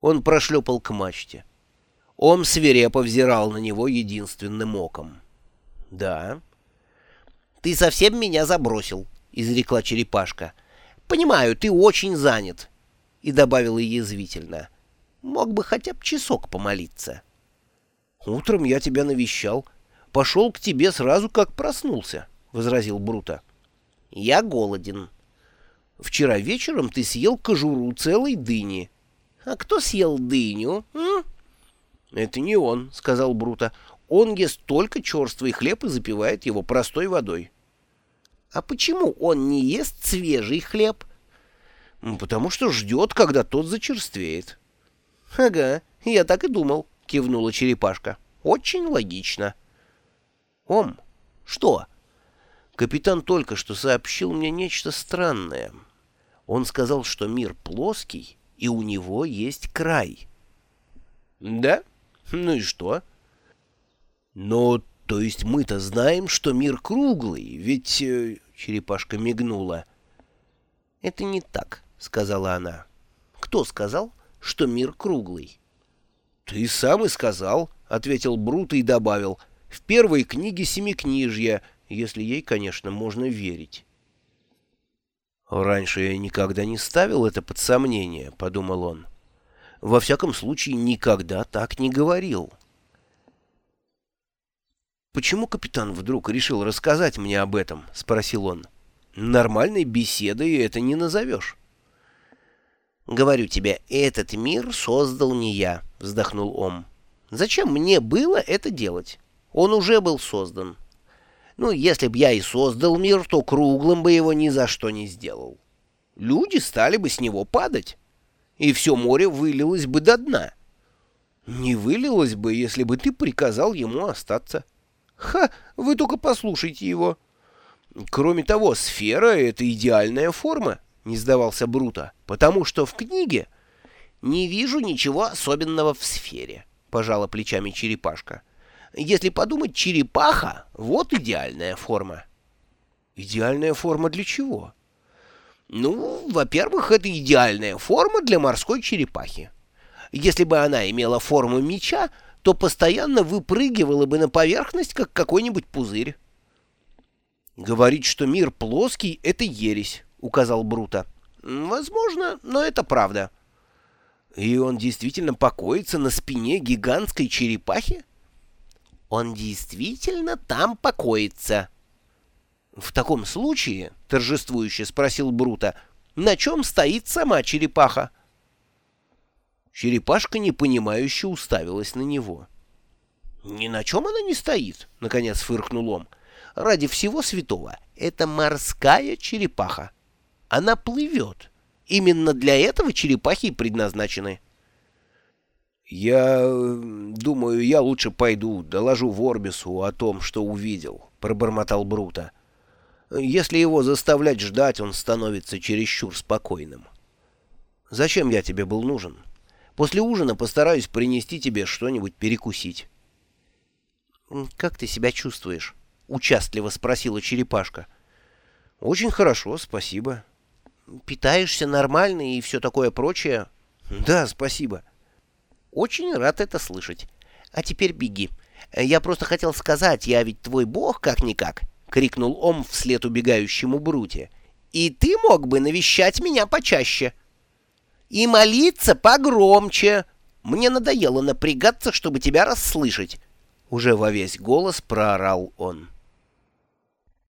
Он прошлепал к мачте. Ом свирепо взирал на него единственным оком. «Да». «Ты совсем меня забросил», — изрекла черепашка. «Понимаю, ты очень занят». И добавила язвительно. «Мог бы хотя бы часок помолиться». «Утром я тебя навещал. Пошел к тебе сразу, как проснулся», — возразил Брута. «Я голоден». «Вчера вечером ты съел кожуру целой дыни». «А кто съел дыню?» м? «Это не он», — сказал Брута. «Он ест только черствый хлеб и запивает его простой водой». «А почему он не ест свежий хлеб?» «Потому что ждет, когда тот зачерствеет». «Ага, я так и думал», — кивнула черепашка. «Очень логично». «Ом, что?» «Капитан только что сообщил мне нечто странное. Он сказал, что мир плоский, и у него есть край». «Да? Ну и что?» «Но, то есть мы-то знаем, что мир круглый, ведь...» э, — черепашка мигнула. «Это не так», — сказала она. «Кто сказал, что мир круглый?» «Ты сам и сказал», — ответил Брут и добавил. «В первой книге Семикнижья, если ей, конечно, можно верить». «Раньше я никогда не ставил это под сомнение», — подумал он. «Во всяком случае, никогда так не говорил». «Почему капитан вдруг решил рассказать мне об этом?» — спросил он. «Нормальной беседой это не назовешь». «Говорю тебе, этот мир создал не я», — вздохнул Ом. «Зачем мне было это делать? Он уже был создан». Ну, если б я и создал мир, то круглым бы его ни за что не сделал. Люди стали бы с него падать, и все море вылилось бы до дна. Не вылилось бы, если бы ты приказал ему остаться. Ха, вы только послушайте его. Кроме того, сфера — это идеальная форма, — не сдавался Брута, — потому что в книге не вижу ничего особенного в сфере, — пожала плечами черепашка. Если подумать, черепаха — вот идеальная форма. Идеальная форма для чего? Ну, во-первых, это идеальная форма для морской черепахи. Если бы она имела форму меча, то постоянно выпрыгивала бы на поверхность, как какой-нибудь пузырь. «Говорить, что мир плоский — это ересь», — указал Брута. «Возможно, но это правда». «И он действительно покоится на спине гигантской черепахи?» Он действительно там покоится. — В таком случае, — торжествующе спросил Брута, — на чем стоит сама черепаха? Черепашка непонимающе уставилась на него. — Ни на чем она не стоит, — наконец фыркнул он. — Ради всего святого, это морская черепаха. Она плывет. Именно для этого черепахи предназначены. — «Я думаю, я лучше пойду, доложу Ворбису о том, что увидел», — пробормотал Брута. «Если его заставлять ждать, он становится чересчур спокойным». «Зачем я тебе был нужен? После ужина постараюсь принести тебе что-нибудь перекусить». «Как ты себя чувствуешь?» — участливо спросила черепашка. «Очень хорошо, спасибо». «Питаешься нормально и все такое прочее?» «Да, спасибо». Очень рад это слышать. А теперь беги. Я просто хотел сказать, я ведь твой бог как-никак, — крикнул Ом вслед убегающему Бруте. И ты мог бы навещать меня почаще. И молиться погромче. Мне надоело напрягаться, чтобы тебя расслышать. Уже во весь голос проорал он.